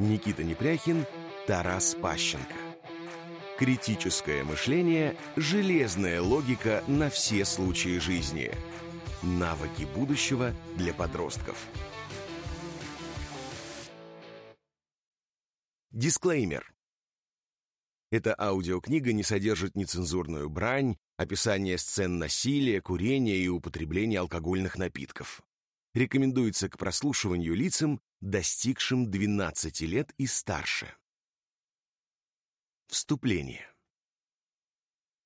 Никита Непряхин, Тарас Пащенко. Критическое мышление – железная логика на все случаи жизни. Навыки будущего для подростков. Дисклеймер. Эта аудиокнига не содержит нецензурную брань, описание сцен насилия, курения и употребления алкогольных напитков. Рекомендуется к прослушиванию лицам, достигшим 12 лет и старше. Вступление.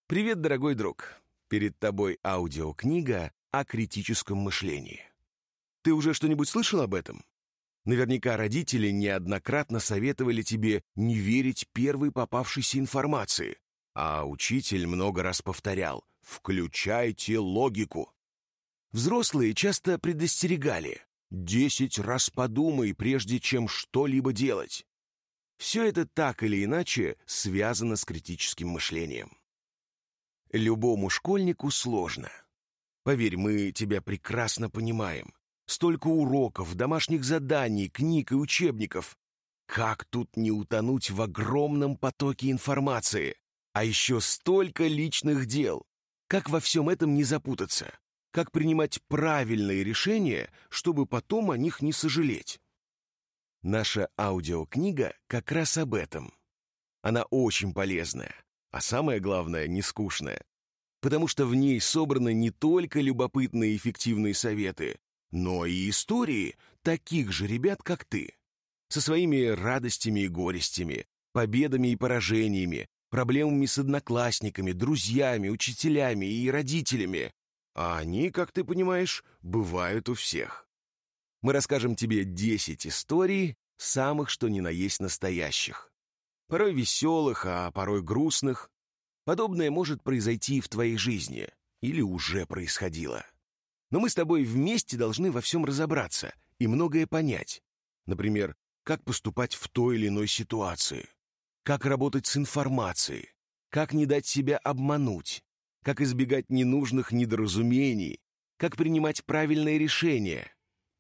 Привет, дорогой друг. Перед тобой аудиокнига о критическом мышлении. Ты уже что-нибудь слышал об этом? Наверняка родители неоднократно советовали тебе не верить первой попавшейся информации, а учитель много раз повторял «включайте логику». Взрослые часто предостерегали «десять раз подумай, прежде чем что-либо делать». Все это так или иначе связано с критическим мышлением. Любому школьнику сложно. Поверь, мы тебя прекрасно понимаем. Столько уроков, домашних заданий, книг и учебников. Как тут не утонуть в огромном потоке информации? А еще столько личных дел. Как во всем этом не запутаться? Как принимать правильные решения, чтобы потом о них не сожалеть? Наша аудиокнига как раз об этом. Она очень полезная, а самое главное, не скучная. Потому что в ней собраны не только любопытные и эффективные советы, но и истории таких же ребят, как ты. Со своими радостями и горестями, победами и поражениями, проблемами с одноклассниками, друзьями, учителями и родителями. А они, как ты понимаешь, бывают у всех. Мы расскажем тебе 10 историй, самых что ни на есть настоящих. Порой веселых, а порой грустных. Подобное может произойти в твоей жизни или уже происходило. Но мы с тобой вместе должны во всем разобраться и многое понять. Например, как поступать в той или иной ситуации, как работать с информацией, как не дать себя обмануть, как избегать ненужных недоразумений, как принимать правильные решения,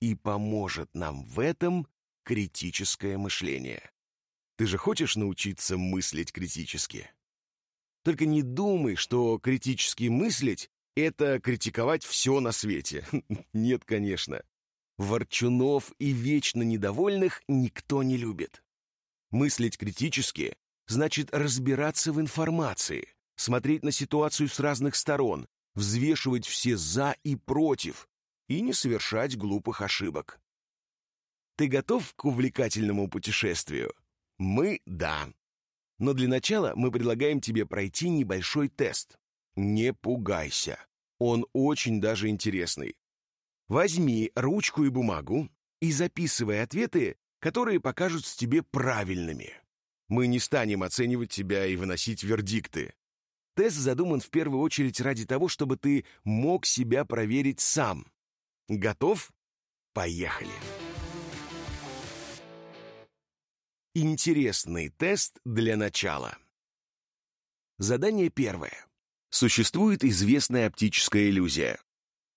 и поможет нам в этом критическое мышление. Ты же хочешь научиться мыслить критически? Только не думай, что критически мыслить — это критиковать все на свете. Нет, конечно. Ворчунов и вечно недовольных никто не любит. Мыслить критически значит разбираться в информации, смотреть на ситуацию с разных сторон, взвешивать все «за» и «против», и не совершать глупых ошибок. Ты готов к увлекательному путешествию? Мы — да. Но для начала мы предлагаем тебе пройти небольшой тест. Не пугайся. Он очень даже интересный. Возьми ручку и бумагу и записывай ответы, которые покажутся тебе правильными. Мы не станем оценивать тебя и выносить вердикты. Тест задуман в первую очередь ради того, чтобы ты мог себя проверить сам. Готов? Поехали! Интересный тест для начала. Задание первое. Существует известная оптическая иллюзия.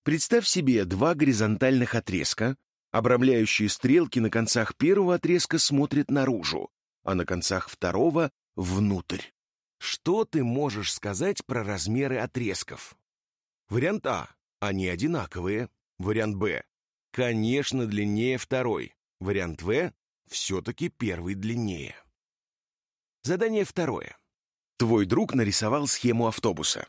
Представь себе два горизонтальных отрезка, обрамляющие стрелки на концах первого отрезка смотрят наружу, а на концах второго — внутрь. Что ты можешь сказать про размеры отрезков? Вариант А. Они одинаковые. Вариант Б. Конечно, длиннее второй. Вариант В. Все-таки первый длиннее. Задание второе. Твой друг нарисовал схему автобуса.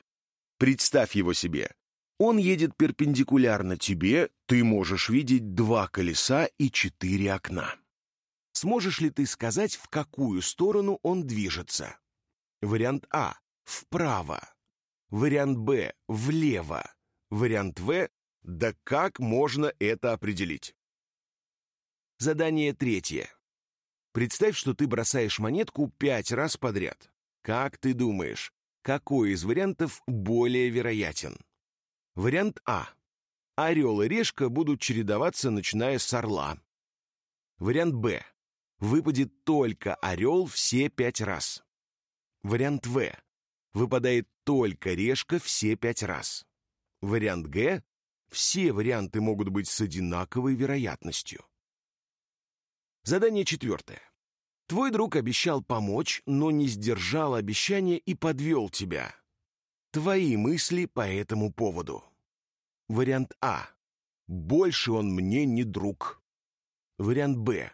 Представь его себе. Он едет перпендикулярно тебе, ты можешь видеть два колеса и четыре окна. Сможешь ли ты сказать, в какую сторону он движется? Вариант А – вправо. Вариант Б – влево. Вариант В да как можно это определить? Задание третье. Представь, что ты бросаешь монетку пять раз подряд. Как ты думаешь, какой из вариантов более вероятен? Вариант А. Орел и решка будут чередоваться, начиная с орла. Вариант Б. Выпадет только орел все пять раз. Вариант В. Выпадает только решка все пять раз. Вариант Г. Все варианты могут быть с одинаковой вероятностью. Задание четвертое. Твой друг обещал помочь, но не сдержал обещания и подвел тебя. Твои мысли по этому поводу. Вариант А. Больше он мне не друг. Вариант Б.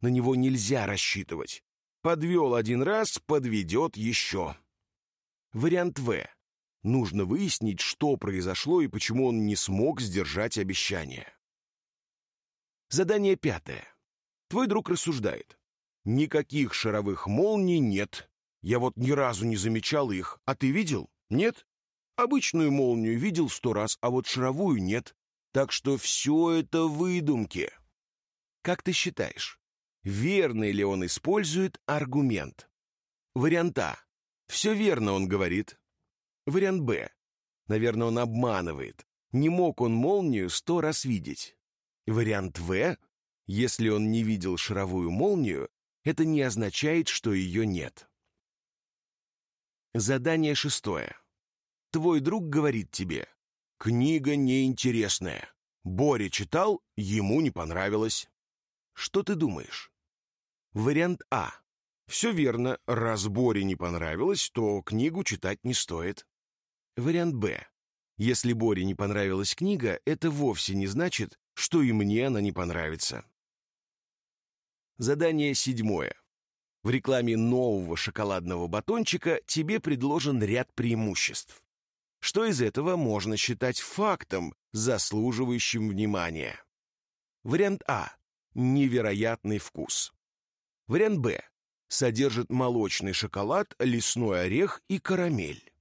На него нельзя рассчитывать. Подвел один раз, подведет еще. Вариант В. Нужно выяснить, что произошло и почему он не смог сдержать обещание. Задание пятое. Твой друг рассуждает. Никаких шаровых молний нет. Я вот ни разу не замечал их. А ты видел? Нет? Обычную молнию видел сто раз, а вот шаровую нет. Так что все это выдумки. Как ты считаешь, верный ли он использует аргумент? Вариант А. Все верно он говорит. Вариант Б. Наверное, он обманывает. Не мог он молнию сто раз видеть. Вариант В. Если он не видел шаровую молнию, это не означает, что ее нет. Задание шестое. Твой друг говорит тебе, книга неинтересная. Боря читал, ему не понравилось. Что ты думаешь? Вариант А. Все верно, раз Боре не понравилось, то книгу читать не стоит. Вариант Б. Если Боре не понравилась книга, это вовсе не значит, что и мне она не понравится. Задание седьмое. В рекламе нового шоколадного батончика тебе предложен ряд преимуществ. Что из этого можно считать фактом, заслуживающим внимания? Вариант А. Невероятный вкус. Вариант Б. Содержит молочный шоколад, лесной орех и карамель.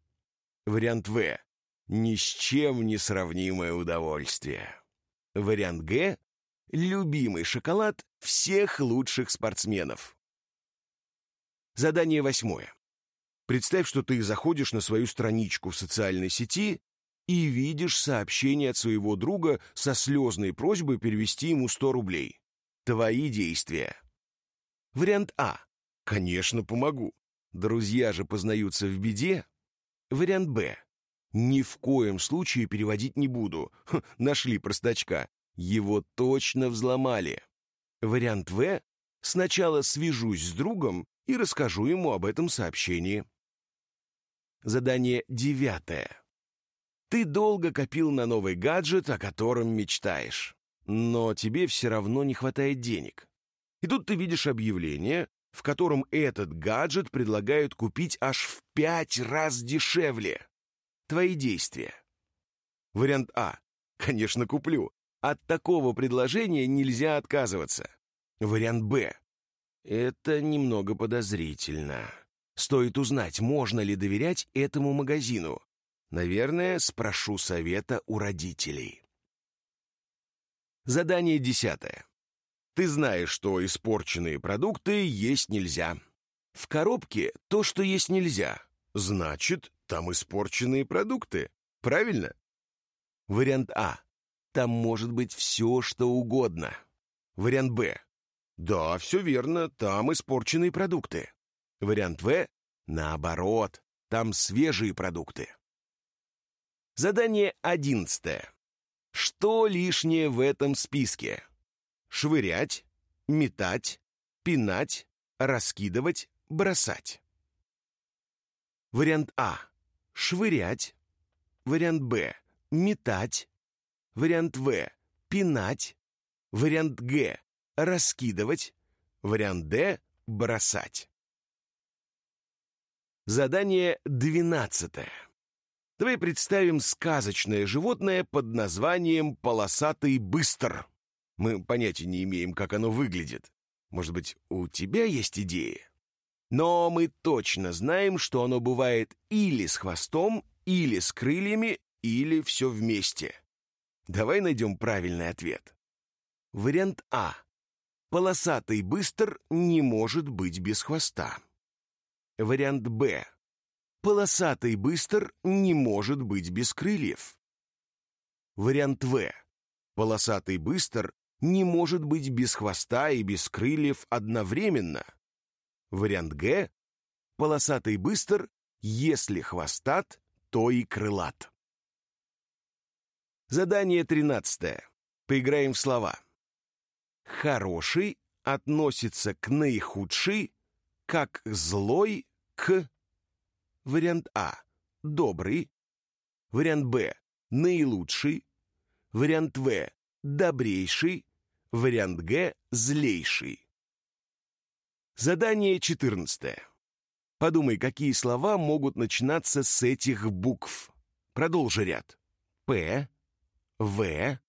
Вариант В. Ни с чем не сравнимое удовольствие. Вариант Г любимый шоколад всех лучших спортсменов. Задание восьмое. Представь, что ты заходишь на свою страничку в социальной сети и видишь сообщение от своего друга со слезной просьбой перевести ему 100 рублей. Твои действия. Вариант А. Конечно, помогу. Друзья же познаются в беде. Вариант Б. Ни в коем случае переводить не буду. Х, нашли простачка. Его точно взломали. Вариант В. Сначала свяжусь с другом и расскажу ему об этом сообщении. Задание девятое. Ты долго копил на новый гаджет, о котором мечтаешь. Но тебе все равно не хватает денег. И тут ты видишь объявление, в котором этот гаджет предлагают купить аж в пять раз дешевле. Твои действия. Вариант А. Конечно, куплю. От такого предложения нельзя отказываться. Вариант Б. Это немного подозрительно. Стоит узнать, можно ли доверять этому магазину. Наверное, спрошу совета у родителей. Задание десятое. Ты знаешь, что испорченные продукты есть нельзя. В коробке то, что есть нельзя. Значит, там испорченные продукты. Правильно? Вариант А. Там может быть все, что угодно. Вариант Б. Да, все верно, там испорченные продукты. Вариант В. Наоборот, там свежие продукты. Задание одиннадцатое. Что лишнее в этом списке? Швырять, метать, пинать, раскидывать, бросать. Вариант А. Швырять. Вариант Б. Метать. Вариант В. Пинать. Вариант Г. Раскидывать. Вариант Д. Бросать. Задание двенадцатое. Давай представим сказочное животное под названием полосатый быстр. Мы понятия не имеем, как оно выглядит. Может быть, у тебя есть идеи? Но мы точно знаем, что оно бывает или с хвостом, или с крыльями, или все вместе. Давай найдем правильный ответ. Вариант А. Полосатый быстр не может быть без хвоста. Вариант Б. Полосатый быстр не может быть без крыльев. Вариант В. Полосатый быстр не может быть без хвоста и без крыльев одновременно. Вариант Г. Полосатый быстр, если хвостат, то и крылат. Задание тринадцатое. Поиграем в слова. Хороший, относится к наихудшей, как злой к... Вариант А – добрый. Вариант Б – наилучший. Вариант В – добрейший. Вариант Г – злейший. Задание 14. Подумай, какие слова могут начинаться с этих букв. Продолжи ряд. П, В,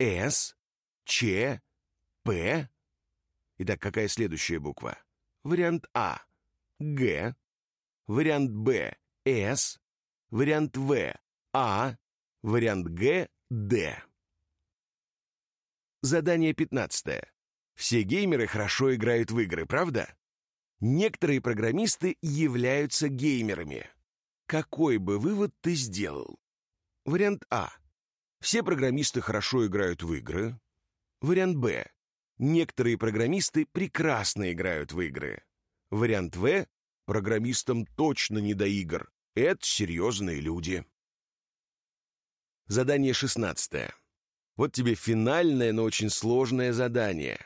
С, Ч, П. Итак, какая следующая буква? Вариант А. Г. Вариант Б. С. Вариант В. А. Вариант Г. Д. Задание 15. Все геймеры хорошо играют в игры, правда? Некоторые программисты являются геймерами. Какой бы вывод ты сделал? Вариант А. Все программисты хорошо играют в игры. Вариант Б. Некоторые программисты прекрасно играют в игры. Вариант В. Программистам точно не до игр. Это серьезные люди. Задание 16. Вот тебе финальное, но очень сложное задание.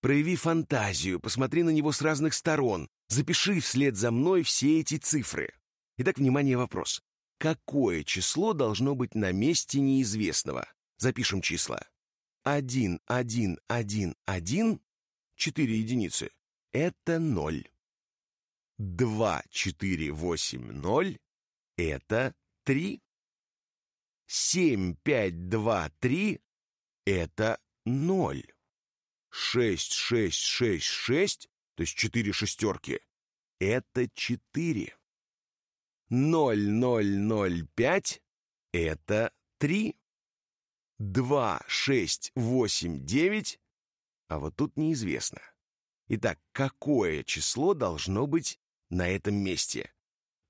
Прояви фантазию, посмотри на него с разных сторон, запиши вслед за мной все эти цифры. Итак, внимание, вопрос. Какое число должно быть на месте неизвестного? Запишем числа. 1, 1, 1, 1, 4 единицы. Это 0. 2, 4, 8, 0. Это 3. 7, 5, 2, 3. Это 0. 6, 6, 6, 6, то есть 4 шестерки. Это 4. 0, 0, 0, 5 — это 3. 2, 6, 8, 9, а вот тут неизвестно. Итак, какое число должно быть на этом месте?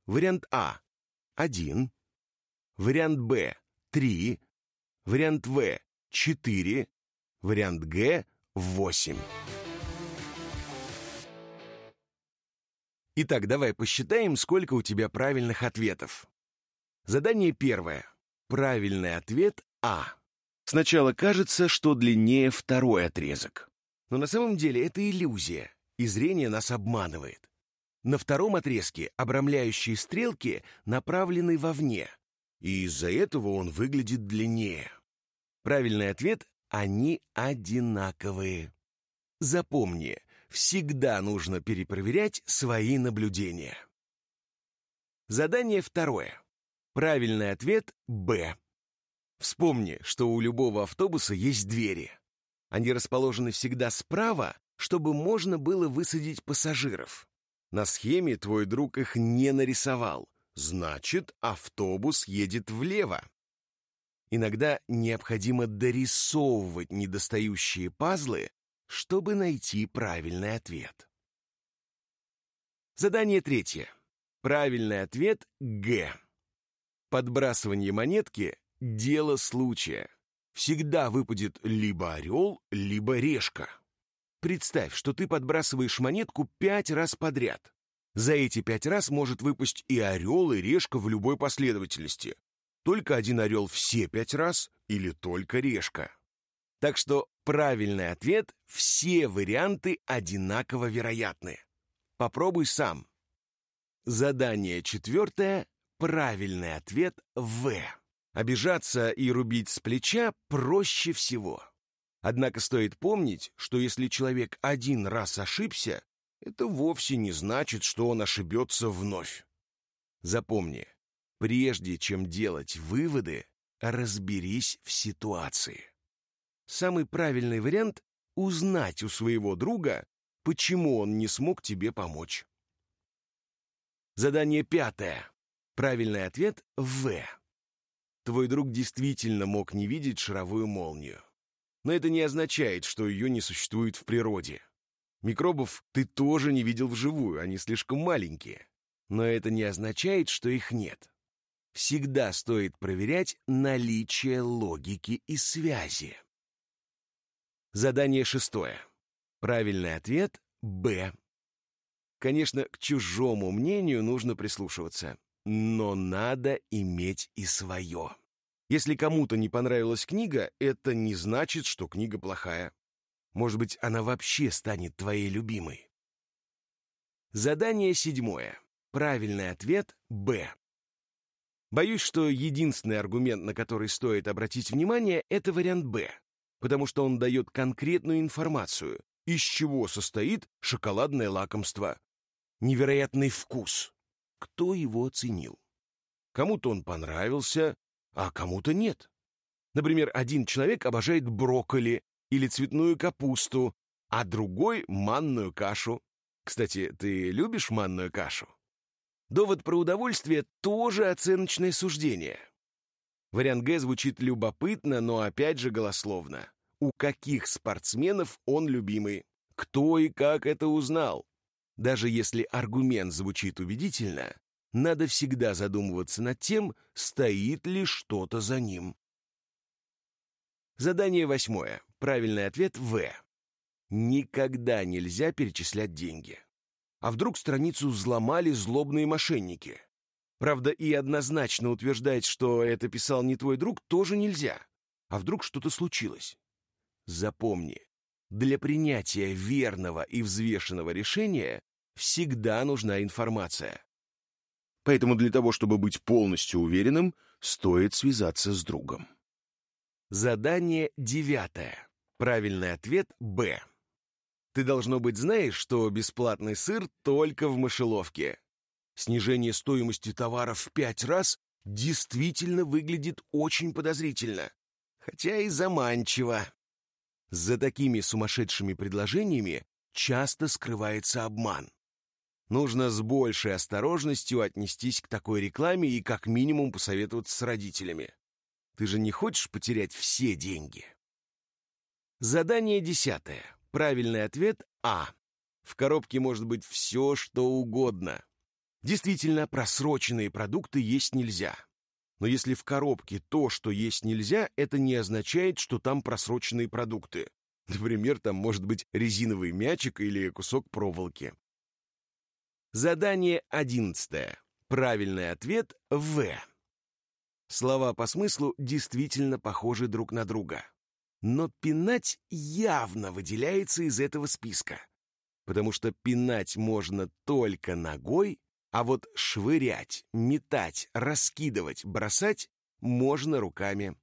Вариант А — 1, вариант Б — 3, вариант В — 4, вариант Г — 8. Итак, давай посчитаем, сколько у тебя правильных ответов. Задание первое. Правильный ответ А. Сначала кажется, что длиннее второй отрезок. Но на самом деле это иллюзия, и зрение нас обманывает. На втором отрезке обрамляющие стрелки направлены вовне, и из-за этого он выглядит длиннее. Правильный ответ — они одинаковые. Запомни, всегда нужно перепроверять свои наблюдения. Задание второе. Правильный ответ — Б. Вспомни, что у любого автобуса есть двери. Они расположены всегда справа, чтобы можно было высадить пассажиров. На схеме твой друг их не нарисовал. Значит, автобус едет влево. Иногда необходимо дорисовывать недостающие пазлы, чтобы найти правильный ответ. Задание третье. Правильный ответ — Г. Подбрасывание монетки Дело случая. Всегда выпадет либо орел, либо решка. Представь, что ты подбрасываешь монетку пять раз подряд. За эти пять раз может выпасть и орел, и решка в любой последовательности. Только один орел все пять раз или только решка. Так что правильный ответ – все варианты одинаково вероятны. Попробуй сам. Задание четвертое. Правильный ответ – В. Обижаться и рубить с плеча проще всего. Однако стоит помнить, что если человек один раз ошибся, это вовсе не значит, что он ошибется вновь. Запомни, прежде чем делать выводы, разберись в ситуации. Самый правильный вариант — узнать у своего друга, почему он не смог тебе помочь. Задание пятое. Правильный ответ — В твой друг действительно мог не видеть шаровую молнию. Но это не означает, что ее не существует в природе. Микробов ты тоже не видел вживую, они слишком маленькие. Но это не означает, что их нет. Всегда стоит проверять наличие логики и связи. Задание шестое. Правильный ответ — Б. Конечно, к чужому мнению нужно прислушиваться. Но надо иметь и свое. Если кому-то не понравилась книга, это не значит, что книга плохая. Может быть, она вообще станет твоей любимой. Задание седьмое. Правильный ответ — Б. Боюсь, что единственный аргумент, на который стоит обратить внимание, это вариант «Б», потому что он дает конкретную информацию, из чего состоит шоколадное лакомство. Невероятный вкус. Кто его оценил? Кому-то он понравился, а кому-то нет. Например, один человек обожает брокколи или цветную капусту, а другой — манную кашу. Кстати, ты любишь манную кашу? Довод про удовольствие тоже оценочное суждение. Вариант Г звучит любопытно, но опять же голословно. У каких спортсменов он любимый? Кто и как это узнал? Даже если аргумент звучит убедительно, надо всегда задумываться над тем, стоит ли что-то за ним. Задание восьмое. Правильный ответ В. Никогда нельзя перечислять деньги. А вдруг страницу взломали злобные мошенники? Правда, и однозначно утверждать, что это писал не твой друг, тоже нельзя. А вдруг что-то случилось? Запомни, для принятия верного и взвешенного решения всегда нужна информация. Поэтому для того, чтобы быть полностью уверенным, стоит связаться с другом. Задание девятое. Правильный ответ — Б. Ты, должно быть, знаешь, что бесплатный сыр только в мышеловке. Снижение стоимости товаров в пять раз действительно выглядит очень подозрительно, хотя и заманчиво. За такими сумасшедшими предложениями часто скрывается обман. Нужно с большей осторожностью отнестись к такой рекламе и как минимум посоветоваться с родителями. Ты же не хочешь потерять все деньги? Задание десятое. Правильный ответ — А. В коробке может быть все, что угодно. Действительно, просроченные продукты есть нельзя. Но если в коробке то, что есть нельзя, это не означает, что там просроченные продукты. Например, там может быть резиновый мячик или кусок проволоки. Задание одиннадцатое. Правильный ответ — В. Слова по смыслу действительно похожи друг на друга. Но пинать явно выделяется из этого списка, потому что пинать можно только ногой, а вот швырять, метать, раскидывать, бросать можно руками.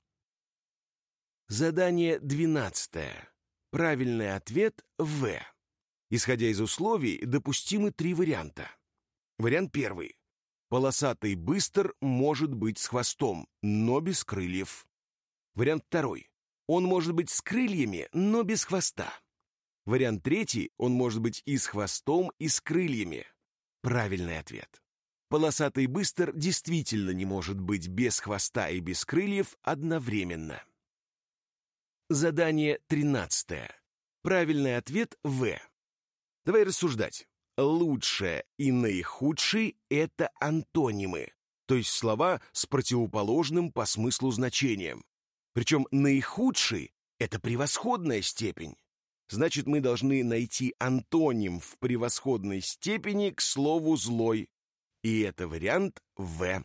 Задание двенадцатое. Правильный ответ — В. Исходя из условий, допустимы три варианта. Вариант первый. Полосатый быстр может быть с хвостом, но без крыльев. Вариант второй. Он может быть с крыльями, но без хвоста. Вариант третий, он может быть и с хвостом, и с крыльями. Правильный ответ. Полосатый быстер действительно не может быть без хвоста и без крыльев одновременно. Задание 13. Правильный ответ В. Давай рассуждать. Лучшее и наихудший — это антонимы, то есть слова с противоположным по смыслу значением. Причем наихудший — это превосходная степень. Значит, мы должны найти антоним в превосходной степени к слову «злой». И это вариант В.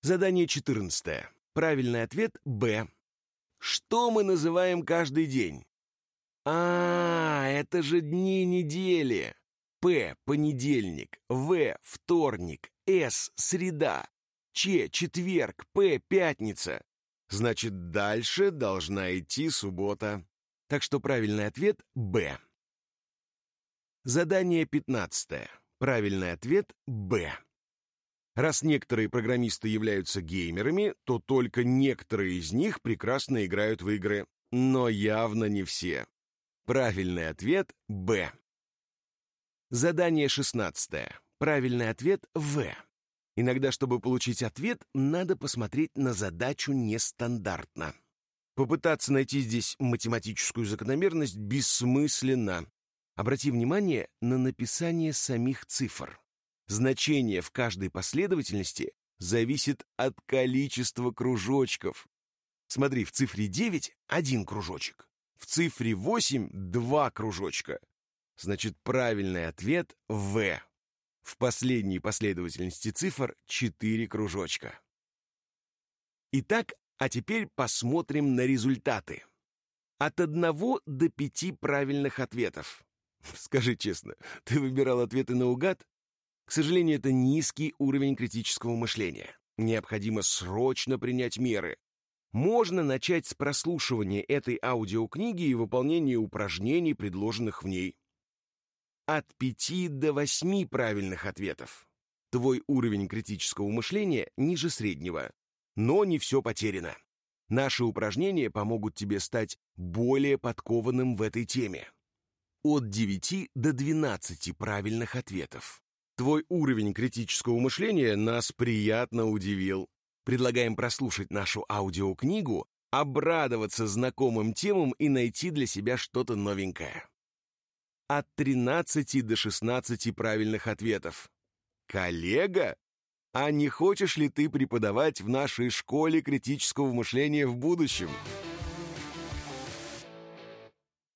Задание 14. Правильный ответ Б. Что мы называем каждый день? А, это же дни недели. П – понедельник, В – вторник, С – среда, Ч – четверг, П – пятница. Значит, дальше должна идти суббота. Так что правильный ответ — Б. Задание 15. Правильный ответ — Б. Раз некоторые программисты являются геймерами, то только некоторые из них прекрасно играют в игры. Но явно не все. Правильный ответ — Б. Задание 16. Правильный ответ — В. Иногда, чтобы получить ответ, надо посмотреть на задачу нестандартно. Попытаться найти здесь математическую закономерность бессмысленно. Обрати внимание на написание самих цифр. Значение в каждой последовательности зависит от количества кружочков. Смотри, в цифре 9 — один кружочек, в цифре 8 — два кружочка. Значит, правильный ответ — В. В последней последовательности цифр четыре кружочка. Итак, а теперь посмотрим на результаты. От одного до пяти правильных ответов. Скажи честно, ты выбирал ответы наугад? К сожалению, это низкий уровень критического мышления. Необходимо срочно принять меры. Можно начать с прослушивания этой аудиокниги и выполнения упражнений, предложенных в ней. От пяти до восьми правильных ответов. Твой уровень критического мышления ниже среднего. Но не все потеряно. Наши упражнения помогут тебе стать более подкованным в этой теме. От 9 до 12 правильных ответов. Твой уровень критического мышления нас приятно удивил. Предлагаем прослушать нашу аудиокнигу, обрадоваться знакомым темам и найти для себя что-то новенькое. От 13 до 16 правильных ответов. Коллега? А не хочешь ли ты преподавать в нашей школе критического мышления в будущем?